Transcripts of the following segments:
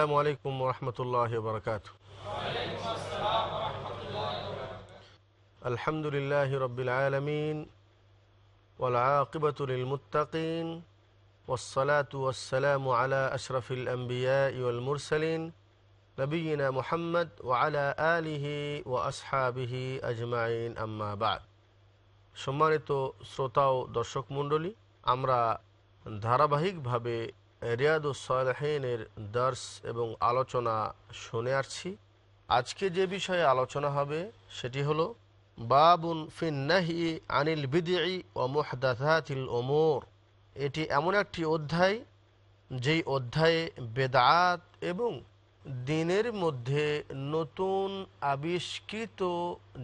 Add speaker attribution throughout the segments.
Speaker 1: السلام عليكم ورحمة الله وبركاته الحمد لله رب العالمين والعاقبة للمتقين والصلاة والسلام على أشرف الأنبياء والمرسلين نبينا محمد وعلى آله وأصحابه أجمعين أما بعد সম্মানিত শ্রোতা ও দর্শক মণ্ডলী আমরা ধারাবাহিকভাবে রিয়াদুসালহিনের দর্শ এবং আলোচনা শুনে আসছি। আজকে যে বিষয়ে আলোচনা হবে, সেটি হলো, বাবুন ফিন্নাহি আনিল বিদি ও মোহদাতিল ওমর এটি এমন একটি অধ্যায়, যেই অধ্যায়ে বেদাত এবং দিনের মধ্যে নতুন আবিষ্কৃত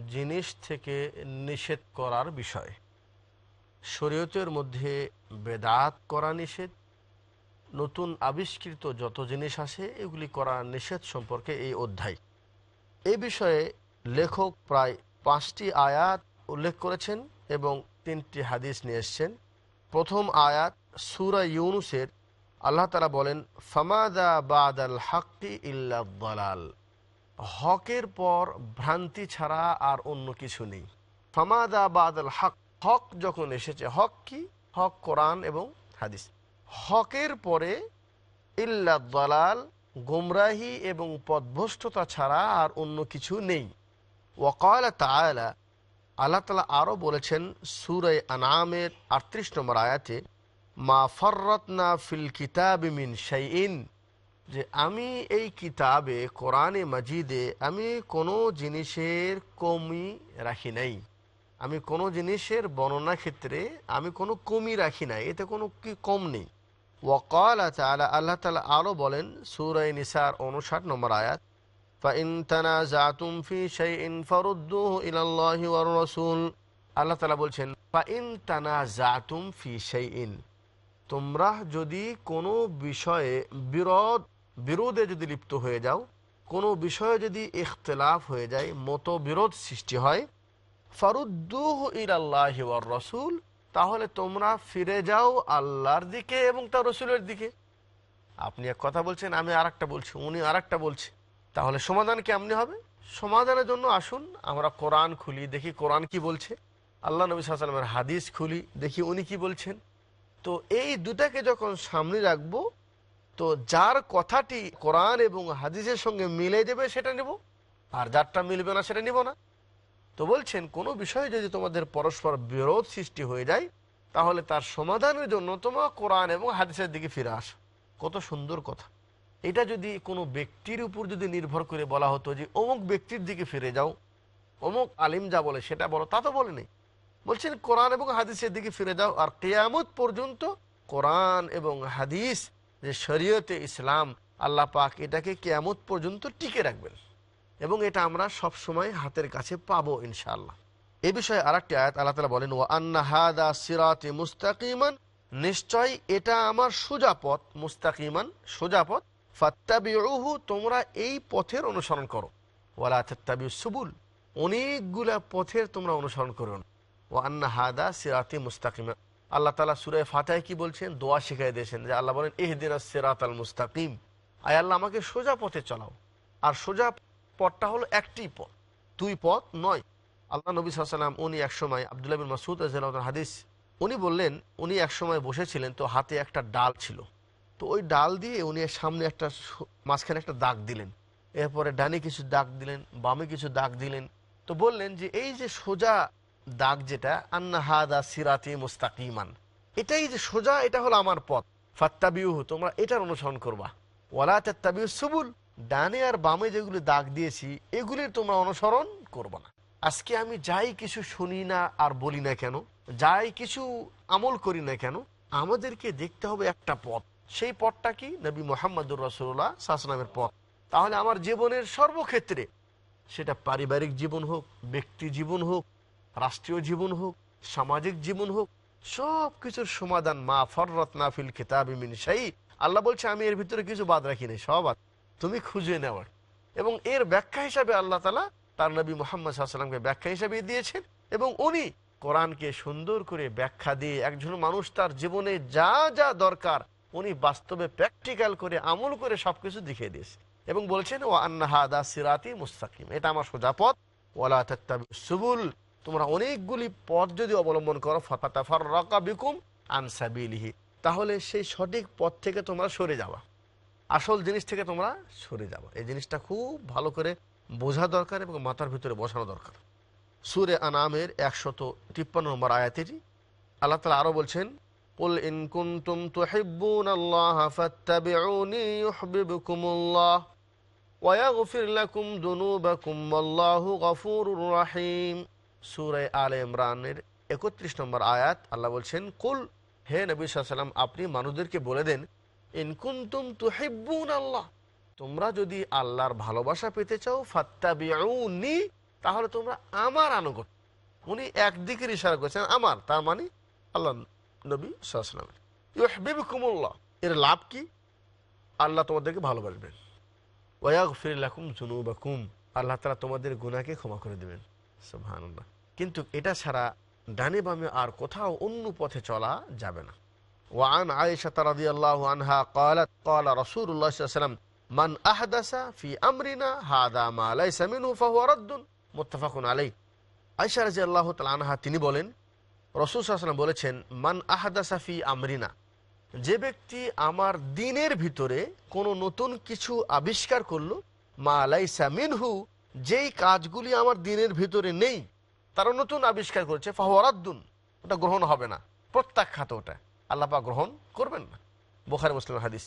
Speaker 1: জিনিস থেকে নিষেধ করার বিষয়। শরীয়তের মধ্যে বেদাত করা নিষেধ নতুন আবিষ্কৃত যত জিনিস আছে এগুলি করা নিষেধ সম্পর্কে এই অধ্যায়। এ বিষয়ে লেখক প্রায় পাঁচটি আয়াত উল্লেখ করেছেন এবং তিনটি হাদিস নিয়ে এসছেন। প্রথম আয়াত সুরা ইউনুসের, আল্লাহ তালা বলেন ফামাদা বাদ আল হাক্কি ইল্লা দলাল হকের পর ভ্রান্তি ছাড়া আর অন্য কিছু নেই। ফামাদা বাদ আল হক হক যখন এসেছে, হক কি? হক কোরআন এবং হাদিস। হকের পরে ইল্লা দলাল, গুমরাহি এবং পদভষ্টতা ছাড়া আর অন্য কিছু নেই। ওয়াকাল তালা আল্লাহ তালা আরও বলেছেন সুরাই আনামের আটত্রিশ নম্বর আয়াতে, মা ফররতনা ফিল কিতাব মিন শাইন যে আমি এই কিতাবে, কোরআনে মাজিদে আমি কোনো জিনিসের কমি রাখি নাই। আমি কোনো জিনিসের বর্ণনা ক্ষেত্রে আমি কোনো কমি রাখি নাই, এতে কোনো কি কম নেই। আরও বলেন নম্বর আয়াত জাতুম ফি রসুল। বলছেন জাতুম ইন তোমরা যদি কোনো বিষয়ে বিরোধ, বিরোধে যদি লিপ্ত হয়ে যাও, কোনো বিষয়ে যদি ইখতলাফ হয়ে যায়, মতবিরোধ সৃষ্টি হয়, ফারুদ্দুহ ইর আল্লাহ রসুল তাহলে তোমরা ফিরে যাও আল্লাহর দিকে এবং তার রসুলের দিকে। আপনি এক কথা বলছেন, আমি আর একটা বলছি, উনি আর বলছে। তাহলে সমাধান কেমনি হবে? সমাধানের জন্য আসুন, আমরা কোরআন খুলি, দেখি কোরআন কি বলছে। আল্লাহ নবী সাল্লামের হাদিস খুলি, দেখি উনি কি বলছেন। তো এই দুটাকে যখন সামনে রাখব, তো যার কথাটি কোরআন এবং হাদিসের সঙ্গে মিলে দেবে সেটা নেব, আর যারটা মিলবে না সেটা নিব না। তো বলছেন, কোনো বিষয়ে যদি তোমাদের পরস্পর বিরোধ সৃষ্টি হয়ে যায়, তাহলে তার সমাধানের জন্য তোমার কোরআন এবং হাদিসের দিকে ফিরে আসো। কত সুন্দর কথা। এটা যদি কোনো ব্যক্তির উপর যদি নির্ভর করে বলা হতো যে, অমুক ব্যক্তির দিকে ফিরে যাও, অমুক আলিম যা বলে সেটা বলো, তা তো বলেনি বলছেন, কোরআন এবং হাদিসের দিকে ফিরে যাও, আর কেয়ামত পর্যন্ত কোরআন এবং হাদিস যে শরীয়তে ইসলাম, আল্লাহ পাক এটাকে কেয়ামত পর্যন্ত টিকে রাখবেন। এবং এটা আমরা সব সময় হাতের কাছে পাবো, ইনশাআল্লাহ। এ বিষয়ে আর একটি আয়াত আল্লাহ তালা বলেন ও আন্না হাদা সিরাতে মুস্তাকিমান। নিশ্চয় এটা আমার সোজাপথ মুস্তাকিমান সোজাপথ ফাত্তাবিউহু, তোমরা এই পথের অনুসরণ করো। ওয়ালা তাত্তাবি সুবুল, অনেকগুলা পথের তোমরা অনুসরণ করো ও আন্না হাদা সিরাতে মুস্তাকিমা আল্লাহ তালা সুরায় ফাতায় কি বলছেন? দোয়া শিখাই দিয়েছেন যে আল্লাহ বলেন এহদিন সিরাত আল মুস্তাকিম। আয় আল্লাহ, আমাকে সোজা পথে চলাও। আর সোজা পথটা হলো একটি পথ, দুই পথ নয়। আল্লাহ নবী সাল্লাম উনি একসময় আবদুল্লাহ বিন মাসুদ হাদিস, উনি বললেন, উনি একসময় বসেছিলেন তো হাতে একটা ডাল ছিল। তো ওই ডাল দিয়ে উনি সামনে একটা মাঝখানে একটা দাগ দিলেন। এরপরে ডানে কিছু দাগ দিলেন, বামে কিছু দাগ দিলেন। তো বললেন যে, এই যে সোজা দাগ যেটা, আন্না হাদা সিরাতি মুস্তাকিমান। এটাই যে সোজা, এটা হলো আমার পথ। ফাত্তাবিউ তোমরা এটার অনুসরণ করবা। ওয়ালা তাত্তাবিউ সুবুল। ডানে আর বামে যেগুলি দাগ দিয়েছি, এগুলির তোমরা অনুসরণ করব না। আজকে আমি যাই কিছু শুনি না আর বলি না কেন, যাই কিছু আমল করি না কেন, আমাদেরকে দেখতে হবে একটা পথ। সেই পথটা কি? নবী মোহাম্মদুর রসুল্লাহ শাসনামের পথ। তাহলে আমার জীবনের সর্বক্ষেত্রে সেটা পারিবারিক জীবন হোক, ব্যক্তি জীবন হোক, রাষ্ট্রীয় জীবন হোক, সামাজিক জীবন হোক সব কিছুর সমাধান মা ফররত নাফিল কিতাব মিন আল্লাহ বলছে, আমি এর ভিতরে কিছু বাদ রাখি নাই, সব আছে। তুমি খুঁজে নেওয়ার। এবং এর ব্যাখ্যা হিসাবে আল্লাহ তালা তার নবী মোহাম্মদ সাল্লামকে ব্যাখ্যা হিসাবে দিয়েছেন এবং উনি কোরআনকে সুন্দর করে ব্যাখ্যা দিয়ে একজন মানুষ তার জীবনে যা যা দরকার উনি বাস্তবে প্র্যাকটিক্যাল করে, আমল করে সবকিছু দেখিয়ে দিয়েছে এবং বলছেন ও আন্নাহাদা সিরাতি মুস্তাকিম। এটা আমার সোজা পথ। তাত্তাবি সুবুল। তোমরা অনেকগুলি পথ যদি অবলম্বন করো ফাতাফার রকা বিকুম আনসাবিলিহি তাহলে সেই সঠিক পথ থেকে তোমরা সরে যাওয়া। আসল জিনিস থেকে তোমরা সরে যাওয়া এই জিনিসটা খুব ভালো করে বোঝা দরকার এবং মাথার ভিতরে বসানো দরকার সুরে আনামের একশত তিপ্পান্ন নম্বর আয়াতেটি আল্লাহ তালা আরও বলছেন قل إن كنتم تحبون الله فاتبعوني يحببكم الله ويغفر لكم ذنوبكم والله غفور رحيم সূরা আলে ইমরানের একত্রিশ নম্বর আয়াত আল্লাহ বলছেন কুল হে নবী সাল্লাম আপনি মানুষদেরকে বলে দেন ইনকুন্তুম তুহিব্বুন আল্লাহ। তোমরা যদি আল্লাহর ভালোবাসা পেতে চাও, ফাত্তাবিউনি, তাহলে তোমরা আমার আনুগত্য। উনি একদিকের ইশারা করেছেন আমার, তার মানে আল্লাহ নবী সাল্লাম ইউহবিবকুমুল্লাহ, এর লাভ কি? আল্লাহ তোমাদেরকে ভালোবাসবেন। ওয়াগ ফিরলাকুম জুনুবাকুম আল্লাহ তালা তোমাদের গুণাকে ক্ষমা করে দেবেন। সুবহানাল্লাহ। কিন্তু এটা ছাড়া ডানে বামে আর কোথাও অন্য পথে চলা যাবে না। وعن عائشة رضي الله عنها قالت قال رسول الله صلى الله عليه وسلم من أحدث في أمرنا هذا ما ليس منه فهو رد متفق عليه আয়সা রাজি আল্লাহ আনহা তিনি বলেন রসুল সাল্লাম বলেছেন মান আহাদাসা ফি আমরিনা যে ব্যক্তি আমার দিনের ভিতরে কোনো নতুন কিছু আবিষ্কার করলো মা আলাইসা মিনহু যেই কাজগুলি আমার দিনের ভিতরে নেই তারা নতুন আবিষ্কার করেছে ফাহরাদ্দুন ওটা গ্রহণ হবে না প্রত্যাখ্যাত ওটা আল্লাপা গ্রহণ করবেন না। বোখারি মুসলিম হাদিস।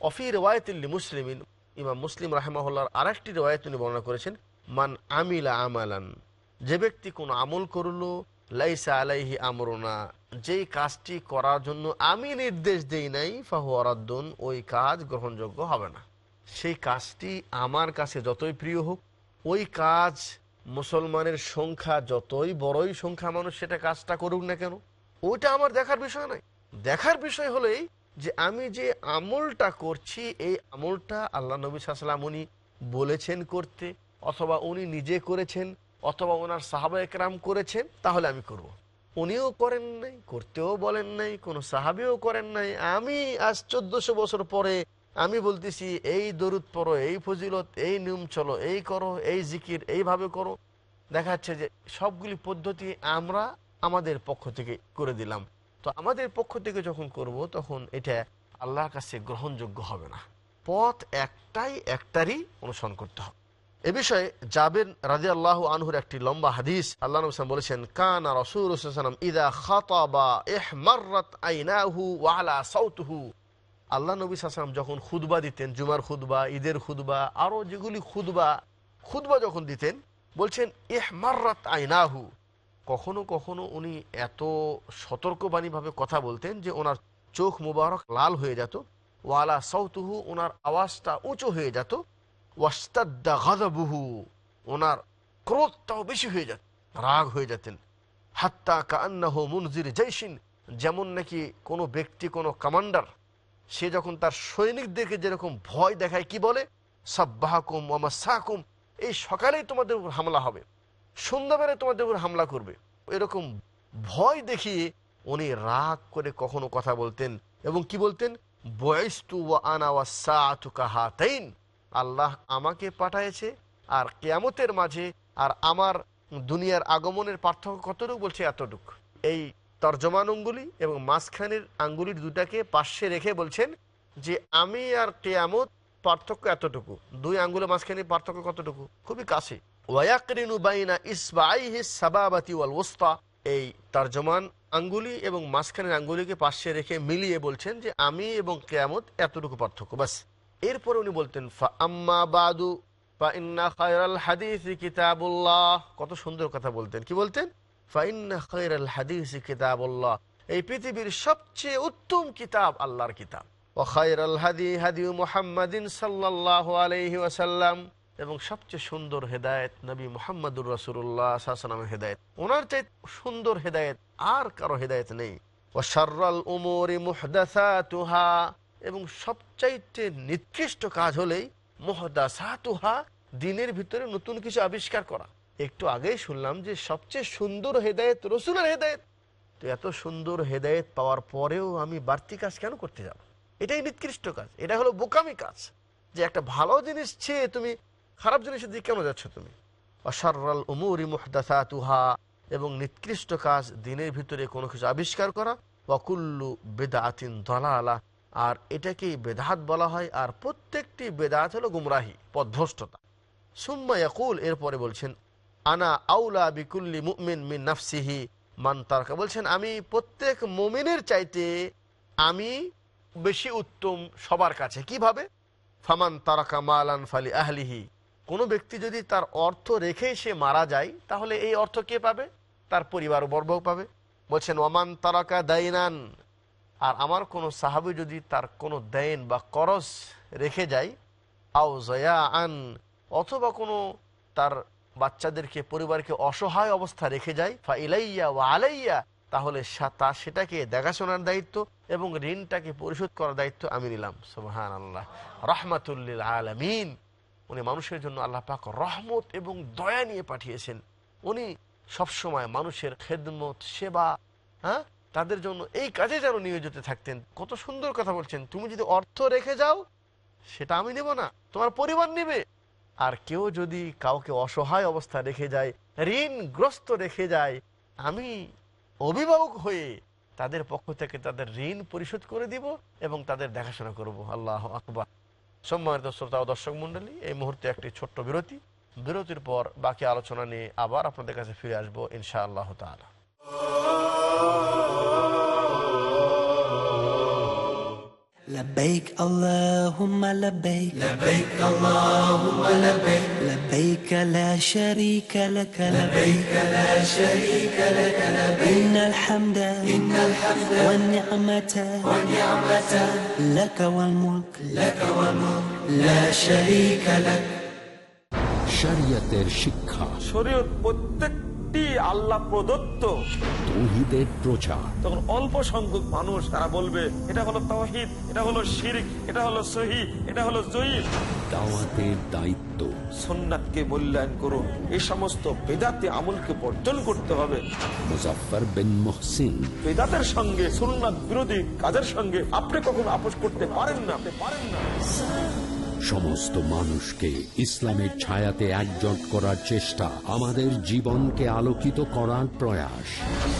Speaker 1: অফি রেওয়ায়তিল্লি মুসলিমিন, ইমাম মুসলিম রাহেমাহুল্লার আরেকটি রেওয়ায়ত তিনি বর্ণনা করেছেন, মান আমিলা আমালান, যে ব্যক্তি কোনো আমল করল, লাইসা আলাইহি আমরুনা, যেই কাজটি করার জন্য আমি নির্দেশ দেই নাই ফাহু আরাদ্দুন ওই কাজ গ্রহণযোগ্য হবে না। সেই কাজটি আমার কাছে যতই প্রিয় হোক, ওই কাজ মুসলমানের সংখ্যা যতই বড়ই সংখ্যা মানুষ সেটা কাজটা করুক না কেন, ওইটা আমার দেখার বিষয় নয়। দেখার বিষয় হলেই যে আমি যে আমলটা করছি, এই আমলটা আল্লাহ নবী সাল্লাম উনি বলেছেন করতে, অথবা উনি নিজে করেছেন, অথবা ওনার সাহাবা একরাম করেছেন, তাহলে আমি করব। উনিও করেন নাই, করতেও বলেন নাই, কোনো সাহাবিও করেন নাই। আমি আজ চোদ্দশো বছর পরে আমি বলতেছি, এই দরুদ পড়ো, এই ফজিলত, এই নিয়ম চলো, এই করো, এই জিকির, এইভাবে করো। দেখা যাচ্ছে যে সবগুলি পদ্ধতি আমরা আমাদের পক্ষ থেকে করে দিলাম। তো আমাদের পক্ষ থেকে যখন করব, তখন এটা আল্লাহর কাছে গ্রহণযোগ্য হবে না। পথ একটাই, একটারই অনুসরণ করতে হবে। এ বিষয়ে জাবের রাজি আল্লাহ আনহুর একটি লম্বা হাদিস আল্লাহ নবী বলেছেন, কান কানা রসুলাম ইদা খাতাবা ইহমাররাত আইনাহু ওয়ালা সাউতুহু। আল্লাহ নবী সাল্লাম যখন খুদবা দিতেন, জুমার খুদবা ঈদের খুদবা আরও যেগুলি খুদবা খুদবা যখন দিতেন, বলছেন, ইহমাররাত আইনাহু। কখনো কখনো উনি এত সতর্কবাণীভাবে কথা বলতেন যে ওনার চোখ মুবারক লাল হয়ে যেত, ওয়ালা সৌতুহু ওনার আওয়াজটা উঁচু হয়ে যেত ওয়াস্তাদ্দা গাদাবুহু ওনার ক্রোধটাও বেশি হয়ে যেত, রাগ হয়ে যেতেন। হাত্তা কান্নাহ মুনজির জৈসিন যেমন নাকি কোনো ব্যক্তি, কোনো কমান্ডার, সে যখন তার সৈনিকদেরকে যেরকম ভয় দেখায়, কি বলে? সাব্বাহাকুম ওমাসাকুম এই সকালেই তোমাদের উপর হামলা হবে। সন্ধ্যাবেলায় তোমাদের উপর হামলা করবে। এরকম ভয় দেখিয়ে উনি রাগ করে কখনো কথা বলতেন এবং কি বলতেন? বয়স্তু ওয়া আনা ওয়া সাআতুকা হাতাইন। আল্লাহ আমাকে পাঠাইছে আর কেয়ামতের মাঝে আর আমার দুনিয়ার আগমনের পার্থক্য কতটুকু বলছে এতটুকু। এই তর্জমান অঙ্গুলি এবং মাঝখানের আঙ্গুলির দুটাকে পাশে রেখে বলছেন যে, আমি আর কেয়ামত পার্থক্য এতটুকু। দুই আঙ্গুলের মাঝখানে পার্থক্য কতটুকু? খুবই কাছে। বাইনা ওয়াল এই তর্জমান আঙ্গুলি এবং মাঝখানের আঙ্গুলিকে পাশে রেখে মিলিয়ে বলছেন যে, আমি এবং কেয়ামত এতটুকু পার্থক্য। বাস। এরপরে উনি বলতেন, ফা আম্মা বাদু, ফা ইন্না খায়রাল কত সুন্দর কথা বলতেন। কি বলতেন? কিতাবুল্লাহ। এই পৃথিবীর সবচেয়ে উত্তম কিতাব আল্লাহর কিতাব। ও খৈরাল হাদি হাদি মুহাম্মাদিন আলাইহি ওয়াসাল্লাম। এবং সবচেয়ে সুন্দর হেদায়েত নবী মোহাম্মদুর রসুল্লাহ সাল্লামের হেদায়েত। ওনার চাই সুন্দর হেদায়েত আর কারও হেদায়েত নেই। মুহদাসাতুহা। এবং সবচাইতে নিকৃষ্ট কাজ হলেই মুহদাসাতুহা, দিনের ভিতরে নতুন কিছু আবিষ্কার করা। একটু আগেই শুনলাম যে সবচেয়ে সুন্দর হেদায়েত রসুলের হেদায়েত। তো এত সুন্দর হেদায়েত পাওয়ার পরেও আমি বাড়তি কাজ কেন করতে যাব? এটাই নিকৃষ্ট কাজ। এটা হলো বোকামি কাজ। যে একটা ভালো জিনিস চেয়ে তুমি খারাপ জিনিসের দিকে কেন যাচ্ছ তুমি? অসারাল উমুরি মুহদাসাতুহা, এবং নিকৃষ্ট কাজ দিনের ভিতরে কোনো কিছু আবিষ্কার করা, ওয়াকুল্লু বেদাতিন দলালা, আর এটাকেই বেদাত বলা হয়, আর প্রত্যেকটি বেদাত হলো গুমরাহি পদভ্রষ্টতা সুম্মা ইয়াকুল, এরপরে বলছেন, আনা আউলা বিকুল্লি মুমিন মিন নাফসিহি, মান তারকা, বলছেন, আমি প্রত্যেক মুমিনের চাইতে আমি বেশি উত্তম সবার কাছে। কীভাবে? ফামান তারাকা মালান ফালি আহলিহি কোনো ব্যক্তি যদি তার অর্থ রেখেই সে মারা যায়, তাহলে এই অর্থ কে পাবে? তার পরিবার বর্গ পাবে। বলছেন, ওমান তারাকা দাইনান। আর আমার কোনো সাহাবি যদি তার কোনো দেন বা করস রেখে যায়, আও জয়া আন অথবা কোনো তার বাচ্চাদেরকে, পরিবারকে অসহায় অবস্থা রেখে যায়, ফা ইলাইয়া ও আলাইয়া, তাহলে তা সেটাকে দেখাশোনার দায়িত্ব এবং ঋণটাকে পরিশোধ করার দায়িত্ব আমি নিলাম। সুবহান আল্লাহ রহমাতুল্লিল আলমিন। উনি মানুষের জন্য আল্লাহ পাক রহমত এবং দয়া নিয়ে পাঠিয়েছেন। উনি সবসময় মানুষের খেদমত, সেবা হ্যাঁ? তাদের জন্য এই কাজে যেন নিয়োজিত থাকতেন। কত সুন্দর কথা বলছেন। তুমি যদি অর্থ রেখে যাও, সেটা আমি নেব না। তোমার পরিবার নেবে। আর কেউ যদি কাউকে অসহায় অবস্থা রেখে যায়, ঋণগ্রস্ত রেখে যায়, আমি অভিভাবক হয়ে তাদের পক্ষ থেকে তাদের ঋণ পরিশোধ করে দিব এবং তাদের দেখাশোনা করব। আল্লাহ আকবর। সম্মানিত শ্রোতা ও দর্শক মন্ডলী এই মুহূর্তে একটি ছোট্ট বিরতি। বিরতির পর বাকি আলোচনা নিয়ে আবার আপনাদের কাছে ফিরে আসব ইনশাআল্লাহ তালা
Speaker 2: لبيك اللهم لبيك
Speaker 3: لبيك اللهم لبيك
Speaker 2: لبيك لا شريك لك
Speaker 3: لبيك لا شريك لك لبيك
Speaker 2: إن الحمد
Speaker 3: إن الحمد
Speaker 2: والنعمة
Speaker 3: والنعمة
Speaker 2: لك والملك
Speaker 3: لك والملك لا شريك لك
Speaker 4: শরিয়তের শিক্ষা
Speaker 5: শরীয়ত আল্লাহ প্রদত্ত।
Speaker 4: তৌহিদের প্রচার।
Speaker 5: তখন অল্প সংখ্যক মানুষ তারা বলবে এটা হলো তহিদ এটা হলো শিরিক এটা হলো সহি এটা হলো জয়ীফ।
Speaker 4: দাওয়াতের দায়িত্ব।
Speaker 5: সোননাথকে মূল্যায়ন করুন। এই সমস্ত বেদাতে আমলকে বর্জন করতে হবে।
Speaker 4: মুজাফফর বিন মুহসিন।
Speaker 5: বেদাতের সঙ্গে সুন্নাত বিরোধী কাজের সঙ্গে আপনি কখনো আপোষ করতে পারেন না পারেন না।
Speaker 4: সমস্ত মানুষকে ইসলামের ছায়াতে একজট করার চেষ্টা আমাদের জীবনকে আলোকিত করার প্রয়াস।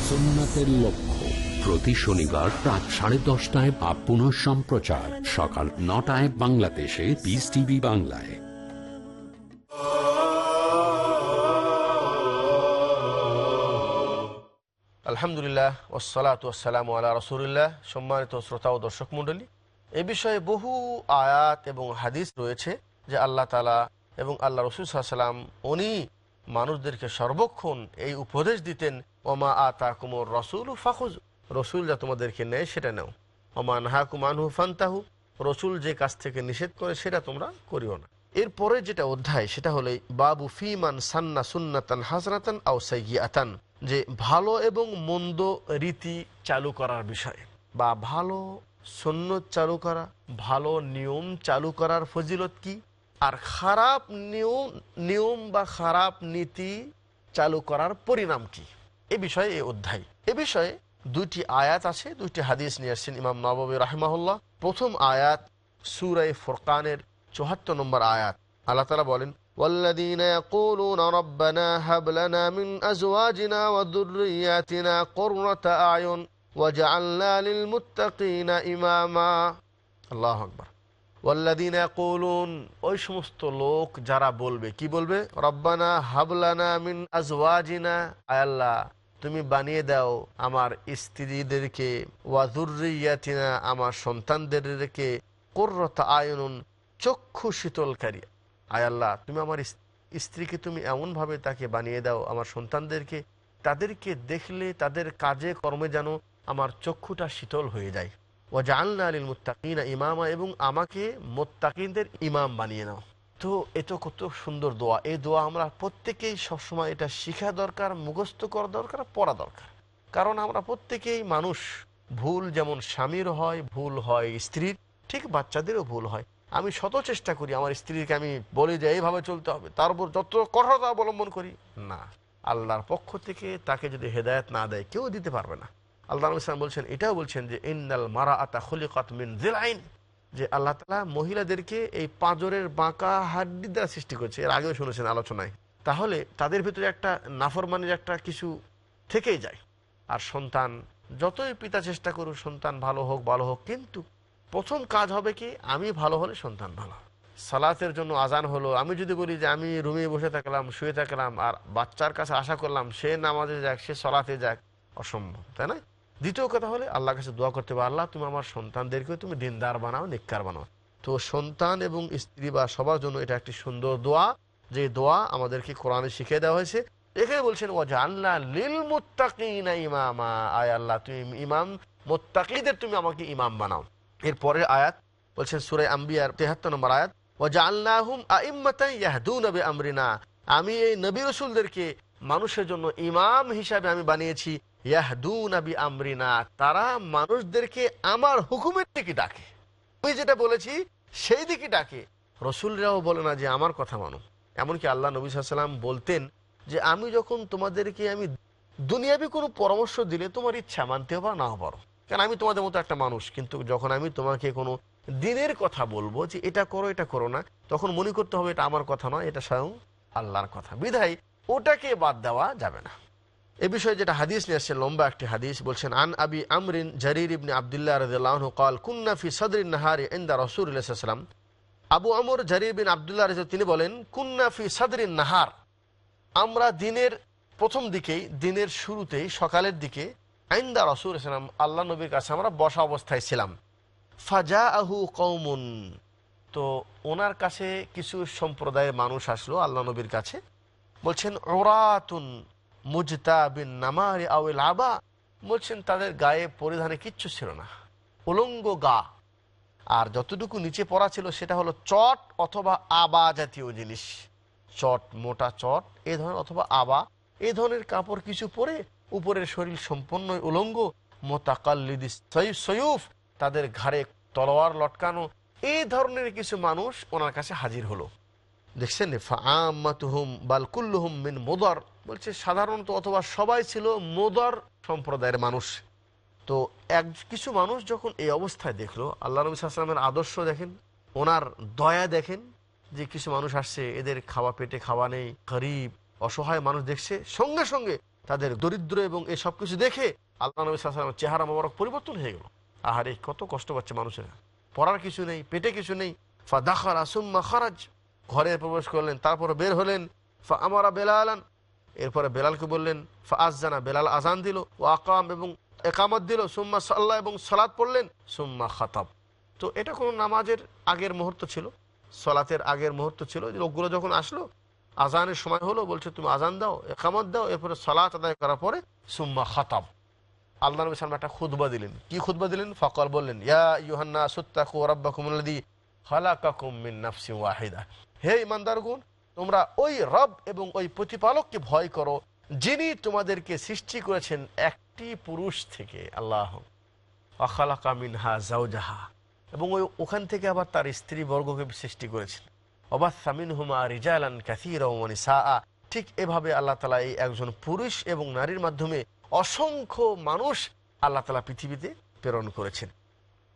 Speaker 4: সুন্নাতের লক্ষ্য। প্রতি শনিবার রাত সাড়ে দশটায় বা পুনঃ সম্প্রচার। সকাল নটায় বাংলাদেশে পিস টিভি বাংলায়।
Speaker 1: আলহামদুলিল্লাহ ওসালাত ওসালাম আল্লাহ রসুলিল্লাহ। সম্মানিত শ্রোতা ও দর্শক মণ্ডলী এ বিষয়ে বহু আয়াত এবং হাদিস রয়েছে যে আল্লাহ তালা এবং আল্লাহ রসুল সাল্লাম উনি মানুষদেরকে সর্বক্ষণ এই উপদেশ দিতেন, ওমা আতা কুমোর রসুল ফাখুজ রসুল যা তোমাদেরকে নেয় সেটা নেও ওমা নাহা কুমানহু ফান্তাহু রসুল যে কাজ থেকে নিষেধ করে সেটা তোমরা করিও না এরপরে যেটা অধ্যায়, সেটা হলো, বাবু ফিমান সান্না সুন্নাতান হাসনাতান আও সাইয়াতান যে ভালো এবং মন্দ রীতি চালু করার বিষয়, বা ভালো সন্ন্যত চালু করা ভালো নিয়ম চালু করার ফজিলত কি আর খারাপ নিয়ম নিয়ম বা খারাপ নীতি চালু করার পরিণাম কি এ বিষয়ে এই অধ্যায় এ বিষয়ে দুইটি আয়াত আছে দুইটি হাদিস নিয়ে আসছেন ইমাম নবী রাহমাহুল্লাহ প্রথম আয়াত সুরাই ফোরকানের চুহাত্তর নম্বর আয়াত আল্লাহ তালা বলেন والذين يقولون ربنا هب لنا من أزواجنا وذرياتنا قرة أعين وجعلنا للمتقين إماما الله أكبر والذين يقولون ওই সমস্ত লোক যারা বলবে কি বলবে রব্বানা হাবলানা মিন আজওয়াজিনা আয়াল্লাহ তুমি বানিয়ে দাও আমার স্ত্রীদেরকে ওয়াজুরিয়াতিনা আমার সন্তানদেরকে কোর্রতা আয়নুন চক্ষু শীতলকারী আয়াল্লাহ তুমি আমার স্ত্রীকে তুমি এমনভাবে তাকে বানিয়ে দাও আমার সন্তানদেরকে তাদেরকে দেখলে তাদের কাজে কর্মে যেন আমার চক্ষুটা শীতল হয়ে যায়। ও জানলা আলীল মুত্তাকিনা ইমামা এবং আমাকে মোত্তাকিনদের ইমাম বানিয়ে নাও। তো এ তো কত সুন্দর দোয়া। এই দোয়া আমরা প্রত্যেকেই সবসময় এটা শিখা দরকার, মুখস্থ করা দরকার, পড়া দরকার। কারণ আমরা প্রত্যেকেই মানুষ। ভুল যেমন স্বামীর হয়, ভুল হয় স্ত্রীর, ঠিক বাচ্চাদেরও ভুল হয়। আমি শত চেষ্টা করি আমার স্ত্রীকে আমি বলি যে এইভাবে চলতে হবে, তার উপর যত কঠোরতা অবলম্বন করি। না, আল্লাহর পক্ষ থেকে তাকে যদি হেদায়ত না দেয় কেউ দিতে পারবে না। আল্লাহ ইসলাম বলছেন, এটাও বলছেন যে, ইন্নাল মারা আতা খলিকাত মিন জিলাইন যে আল্লাহ তালা মহিলাদেরকে এই পাঁজরের বাঁকা হাড্ডি দ্বারা সৃষ্টি করছে। এর আগেও শুনেছেন আলোচনায়। তাহলে তাদের ভিতরে একটা নাফরমানির একটা কিছু থেকেই যায়। আর সন্তান, যতই পিতা চেষ্টা করুক, সন্তান ভালো হোক ভালো হোক, কিন্তু প্রথম কাজ হবে কি, আমি ভালো হলে সন্তান ভালো। সালাতের জন্য আজান হলো। আমি যদি বলি যে, আমি রুমে বসে থাকলাম, শুয়ে থাকলাম, আর বাচ্চার কাছে আশা করলাম, সে নামাজে যাক, সে সলাতে যাক অসম্ভব, তাই না? দ্বিতীয় কথা হলে আল্লাহ কাছে দোয়া করতে পারো আল্লাহ তুমি আমার সন্তানদেরকে তুমি দিনদার বানাও নিকার বানাও। তো সন্তান এবং স্ত্রী বা সবার জন্য এটা একটি সুন্দর দোয়া। যে দোয়া আমাদেরকে কোরআনে শিখিয়ে দেওয়া হয়েছে। এখানে বলছেন ও জানলা লিল মুত্তাকিনা ইমামা। আয় আল্লাহ, তুমি ইমাম, মোত্তাকিদের তুমি আমাকে ইমাম বানাও। এর পরের আয়াত বলছেন, সুরে আম্বিয়ার তেহাত্তর নম্বর আয়াত ও জানলাহুম আইম্মাতাই ইয়াহদুন আবি আমরিনা আমি এই নবী রসুলদেরকে মানুষের জন্য ইমাম হিসাবে আমি বানিয়েছি। আবি আমরিনা তারা মানুষদেরকে আমার হুকুমের দিকে ডাকে। আমি যেটা বলেছি, সেই দিকে ডাকে। রসুলরাও বলে না যে আমার কথা মানো। এমনকি আল্লাহ নবী সাল্লাম বলতেন যে, আমি যখন তোমাদেরকে আমি দুনিয়াবি কোনো পরামর্শ দিলে তোমার ইচ্ছা মানতে পারো না পারো কারণ আমি তোমাদের মতো একটা মানুষ। কিন্তু যখন আমি তোমাকে কোনো দিনের কথা বলব যে, এটা করো এটা করো না, তখন মনে করতে হবে এটা আমার কথা নয়, এটা স্বয়ং আল্লাহর কথা। বিধায় ওটাকে বাদ দেওয়া যাবে না। এ বিষয়ে যেটা হাদিস নিয়ে আসছে, লম্বা একটি হাদিস বলছেন, আন আবি আমরিন জারির ইবনে আবদুল্লাহ রাজু কল কুন্নাফি সদরিন নাহারে এন্দা রসুরাম আবু আমর জারির বিন আবদুল্লাহ রাজু তিনি বলেন কুন্নাফি সদরিন নাহার। আমরা দিনের প্রথম দিকেই, দিনের শুরুতেই, সকালের দিকে আইন্দা রসুল ইসলাম আল্লাহ নবীর কাছে আমরা বসা অবস্থায় ছিলাম। ফাজা আহু কৌমুন তো ওনার কাছে কিছু সম্প্রদায়ের মানুষ আসলো আল্লাহ নবীর কাছে, বলছেন ওরাতুন মুজতা বিন নামারি আউল আবা বলছেন, তাদের গায়ে পরিধানে কিচ্ছু ছিল না। উলঙ্গ গা। আর যতটুকু নিচে পড়া ছিল, সেটা হলো চট অথবা আবা জাতীয় জিনিস। চট, মোটা চট, এ ধরনের অথবা আবা। এ ধরনের কাপড় কিছু পরে উপরের শরীর সম্পূর্ণ উলঙ্গ, মোতাকাল্লিদি সয়ুফ, তাদের ঘাড়ে তলোয়ার লটকানো। এই ধরনের কিছু মানুষ ওনার কাছে হাজির হলো। দেখছেন ফাআমাতুহুম বালকুল্লুহুম মিন মোদর। বলছে, সাধারণত অথবা সবাই ছিল মোদর সম্প্রদায়ের মানুষ। তো এক, কিছু মানুষ যখন এই অবস্থায় দেখল, আল্লাহ নবী সাল্লামের আদর্শ দেখেন, ওনার দয়া দেখেন যে কিছু মানুষ আসছে, এদের খাওয়া পেটে খাওয়া নেই, গরিব, অসহায় মানুষ দেখছে, সঙ্গে সঙ্গে তাদের দরিদ্র এবং এই সব কিছু দেখে আল্লাহ নবী সাল্লামের চেহারা মোবারক পরিবর্তন হয়ে গেল। আহারে, কত কষ্ট পাচ্ছে মানুষেরা। পড়ার কিছু নেই, পেটে কিছু নেই। ফা দাখার আসুম্মা খারাজ, ঘরে প্রবেশ করলেন, তারপরে বের হলেন ফা আমারা বেলালান এরপরে বেলালকে বললেন ফা আজানা বেলাল আজান দিল ও আকাম এবং একামত দিল। সুম্মা সাল্লাহ এবং সালাদ পড়লেন, সুম্মা খাতাব। তো এটা কোনো নামাজের আগের মুহূর্ত ছিল? সলাতের আগের মুহূর্ত ছিল? লোকগুলো যখন আসলো আজানের সময় হলো, বলছে, তুমি আজান দাও, একামত দাও, এরপরে সলাত আদায় করার পরে সুম্মা খাতাব। আল্লাহ নবী সালাম একটা খুদবা দিলেন। কি খুদবা দিলেন? ফকর বললেন, ইয়া ইউহান্না সুত্তাকু রাব্বাকুমুল্লাযী খালাকাকুম মিন নাফসিন ওয়াহিদা। হে ইমানদারগুন তোমরা ওই রব এবং ওই প্রতিপালককে ভয় করো, যিনি তোমাদেরকে সৃষ্টি করেছেন একটি পুরুষ থেকে। আল্লাহ। আখালাকা মিনহা জাউজাহা এবং ওই ওখান থেকে আবার তার স্ত্রী বর্গকে সৃষ্টি করেছেন। অবাদ সামিন হুমা রিজালান কাসির সা ঠিক এভাবে আল্লাহ তালা এই একজন পুরুষ এবং নারীর মাধ্যমে অসংখ্য মানুষ আল্লাহ তালা পৃথিবীতে প্রেরণ করেছেন।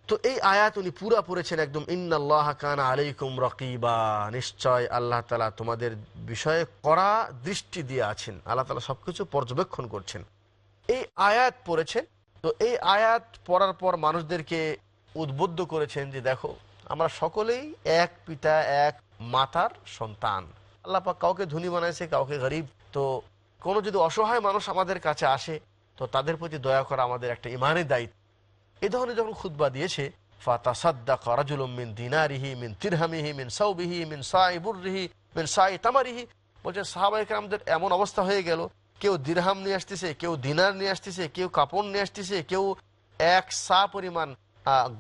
Speaker 1: তো এই আয়াত উনি পুরা পড়েছেন একদম, ইন্নাল্লাহ কান আলাইকুম রকিবা। নিশ্চয় আল্লাহ তালা তোমাদের বিষয়ে কড়া দৃষ্টি দিয়ে আছেন। আল্লাহ তালা সবকিছু পর্যবেক্ষণ করছেন। এই আয়াত পড়েছেন, তো এই আয়াত পড়ার পর মানুষদেরকে উদ্বুদ্ধ করেছেন যে, দেখো, আমরা সকলেই এক পিতা, এক মাতার সন্তান। আল্লাহ কাউকে ধনী বানাইছে, কাউকে গরিব। তো কোনো যদি অসহায় মানুষ আমাদের কাছে আসে, তো তাদের প্রতি দয়া করা আমাদের একটা ইমানের দায়িত্ব। এ ধরনের যখন খুদ্া দিয়েছে ফাতা সাদ্দা করাজুলম মিন দিনারিহি, মিন তিরহামিহি, মিন সৌবিহি মিন সাইবুররিহি মিন সাই তামারিহি, বলছে সাহাবাহিক আমাদের এমন অবস্থা হয়ে গেল, কেউ দিরহাম নিয়ে আসতেছে, কেউ দিনার নিয়ে আসতেছে, কেউ কাপড় নিয়ে আসতেছে, কেউ এক সা পরিমাণ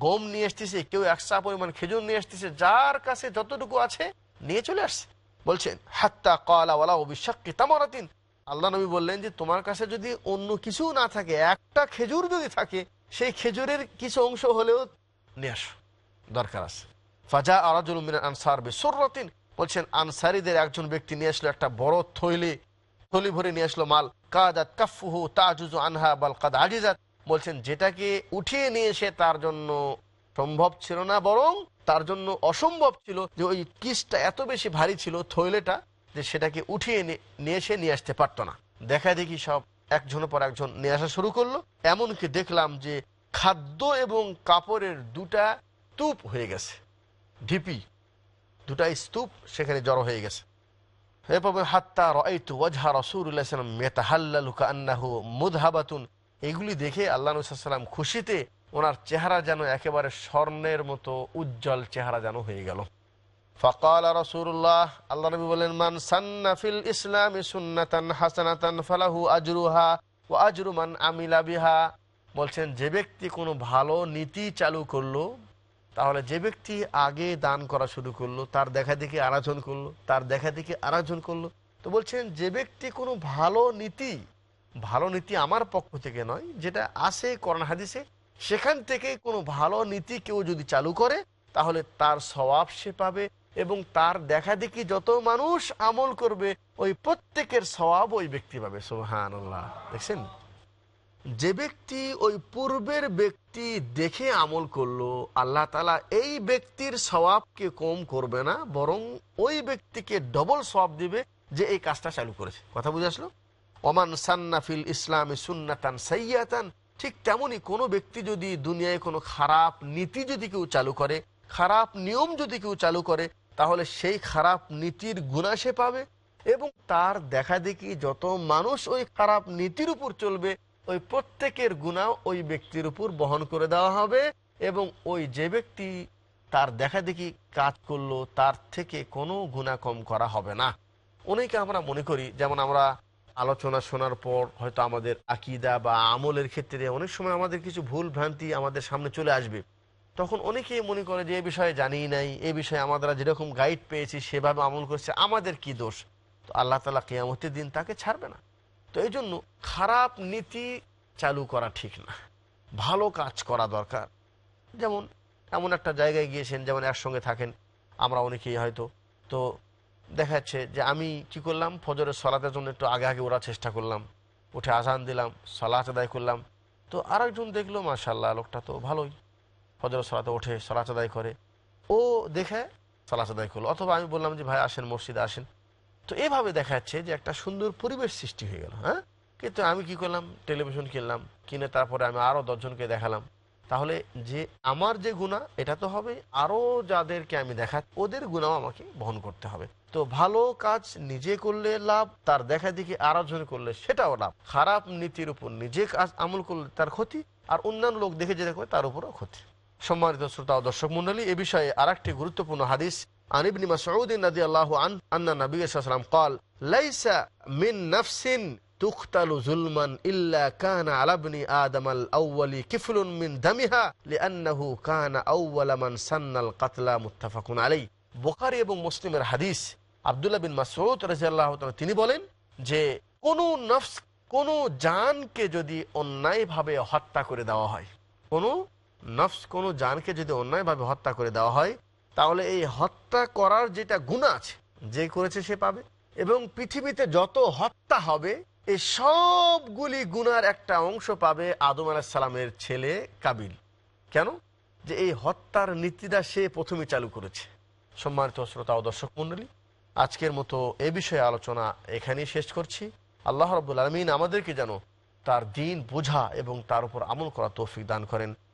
Speaker 1: গম নিয়ে আসতেছে, কেউ এক সা পরিমাণ খেজুর নিয়ে আসতেছে, যার কাছে যতটুকু আছে নিয়ে চলে আসছে। বলছেন, হাত্তা কলা ওয়ালা অবিশ্বাক্কি তামরাতিন। আল্লাহ নবী বললেন যে, তোমার কাছে যদি অন্য কিছু না থাকে, একটা খেজুর যদি থাকে সেই খেজুরের কিছু অংশ হলেও নিয়ে আসো, দরকার আছে। ফাজা আরাজুল মিনাল আনসার বিসুররাতিন বলছেন, আনসারিদের একজন ব্যক্তি নিয়ে আসলো একটা বড় থৈলি। থলি ভরে নিয়ে আসলো মাল। কাদাত কাফুহু তাজুজু আনহা বাল কাদ আজিজাত। বলছেন, যেটাকে উঠিয়ে নিয়ে এসে তার জন্য সম্ভব ছিল না, বরং তার জন্য অসম্ভব ছিল যে ওই কিসটা এত বেশি ভারী ছিল থৈলেটা যে সেটাকে উঠিয়ে নিয়ে এসে নিয়ে আসতে পারতো না। দেখা দেখি সব একজনের পর একজন নিয়ে আসা শুরু করল। এমনকি দেখলাম যে খাদ্য এবং কাপড়ের দুটা স্তূপ হয়ে গেছে। ঢিপি, দুটা স্তূপ সেখানে জড়ো হয়ে গেছে। এরপর হাত্তা রাইতু ওয়াজহা রাসূলুল্লাহ সাল্লাম ইয়াতাহাল্লালু কান্নাহু মুদহাবাতুন। এগুলি দেখে আল্লাহ সাল্লাম খুশিতে ওনার চেহারা যেন একেবারে স্বর্ণের মতো উজ্জ্বল চেহারা যেন হয়ে গেল। ফকাল রসুল্লাহ আল্লাহ নবী বলেন মান সান্নাফিল ইসলামী সুন্নাতান হাসানাতান ফালাহু আজরুহা ও আজরু মান আমিলা বিহা। বলছেন, যে ব্যক্তি কোনো ভালো নীতি চালু করল, তাহলে যে ব্যক্তি আগে দান করা শুরু করল, তার দেখা দেখে আরাধন করল, তার দেখা দেখে আরাধন করল, তো বলছেন, যে ব্যক্তি কোনো ভালো নীতি ভালো নীতি আমার পক্ষ থেকে নয়, যেটা আসে করোনা হাদিসে, সেখান থেকে কোনো ভালো নীতি কেউ যদি চালু করে, তাহলে তার স্বভাব সে পাবে এবং তার দেখা দেখি যত মানুষ আমল করবে, ওই প্রত্যেকের স্বভাব ওই ব্যক্তি পাবে সোহান দেখছেন? যে ব্যক্তি ওই পূর্বের ব্যক্তি দেখে আমল করল, আল্লাহ তালা এই ব্যক্তির স্বভাবকে কম করবে না, বরং ওই ব্যক্তিকে ডবল স্বভাব দিবে যে এই কাজটা চালু করেছে। কথা বুঝে আসলো? ওমান সান্নাফিল ইসলামে সুন্নাতান সাইয়াতান, ঠিক তেমনি কোনো ব্যক্তি যদি দুনিয়ায় কোনো খারাপ নীতি যদি কেউ চালু করে, খারাপ নিয়ম যদি কেউ চালু করে তাহলে সেই খারাপ নীতির গুণা সে পাবে এবং তার দেখা দেখি যত মানুষ ওই খারাপ নীতির উপর চলবে, ওই প্রত্যেকের গুণা ওই ব্যক্তির উপর বহন করে দেওয়া হবে এবং ওই যে ব্যক্তি তার দেখা দেখি কাজ করল, তার থেকে কোনো গুণা কম করা হবে না। অনেকে আমরা মনে করি, যেমন আমরা আলোচনা শোনার পর হয়তো আমাদের আকিদা বা আমলের ক্ষেত্রে অনেক সময় আমাদের কিছু ভুল ভ্রান্তি আমাদের সামনে চলে আসবে। তখন অনেকেই মনে করে যে, এ বিষয়ে জানি নাই, এ বিষয়ে আমরা যেরকম গাইড পেয়েছি, সেভাবে আমল করছে, আমাদের কি দোষ? তো আল্লাহ তালা কেয়ামতের দিন তাকে ছাড়বে না। তো এই জন্য খারাপ নীতি চালু করা ঠিক না। ভালো কাজ করা দরকার। যেমন, এমন একটা জায়গায় গিয়েছেন, যেমন একসঙ্গে থাকেন, আমরা অনেকেই হয়তো। তো দেখা যাচ্ছে যে, আমি কি করলাম? ফজরের সলাতের জন্য একটু আগে আগে ওরা চেষ্টা করলাম। উঠে আসান দিলাম সলাচ আদায় করলাম। তো আরেকজন দেখল মাশাল্লাহ লোকটা তো ভালোই। ফজরের সলাতে ওঠে সলাচ আদায় করে। ও দেখে সলাচ আদায় করল। অথবা আমি বললাম যে, ভাই, আসেন, মসজিদে আসেন। তো এভাবে দেখা যাচ্ছে যে, একটা সুন্দর পরিবেশ সৃষ্টি হয়ে গেল হ্যাঁ? কিন্তু আমি কি করলাম? টেলিভিশন কিনলাম, কিনে তারপরে আমি আরও দশজনকে দেখালাম। তাহলে যে, আমার যে গুণা এটা তো হবে আরও যাদেরকে আমি দেখা, ওদের গুণাও আমাকে বহন করতে হবে। তো ভালো কাজ নিজে করলে লাভ, তার দেখা দেখি জন করলে সেটাও লাভ। খারাপ নীতির উপর নিজে কাজ আমল করলে তার ক্ষতি, আর অন্যান্য লোক দেখে যেটা করে তার উপরও ক্ষতি। সম্মানিত শ্রোতা দর্শক মন্ডলী, এ বিষয়ে আর একটি গুরুত্বপূর্ণ হাদিস আনিবনি মাসউদ্দিন নদী আল্লাহ আন আন্না নবী কল লাইসা মিন নফসিন তুখতালু জুলমান ইল্লা কানা কিফলুন মিন দামিহা মান কাতলা এবং মুসলিমের বিন আল্লাহ তিনি বলেন যে, কোন নফস কোনো জানকে যদি অন্যায়ভাবে হত্যা করে দেওয়া হয়, কোনো নফস কোনো জানকে যদি অন্যায়ভাবে হত্যা করে দেওয়া হয়, তাহলে এই হত্যা করার যেটা গুণা আছে, যে করেছে সে পাবে। এবং পৃথিবীতে যত হত্যা হবে এই সবগুলি গুনার একটা অংশ পাবে আদম আলাহিসাল্লামের ছেলে কাবিল। কেন? যে এই হত্যার নীতিটা সে প্রথমে চালু করেছে। সম্মানিত শ্রোতা ও দর্শক মন্ডলী আজকের মতো এ বিষয়ে আলোচনা এখানেই শেষ করছি। আল্লাহ রব্বুল আলমিন আমাদেরকে যেন তার দিন বোঝা এবং তার উপর আমল করা তৌফিক দান করেন।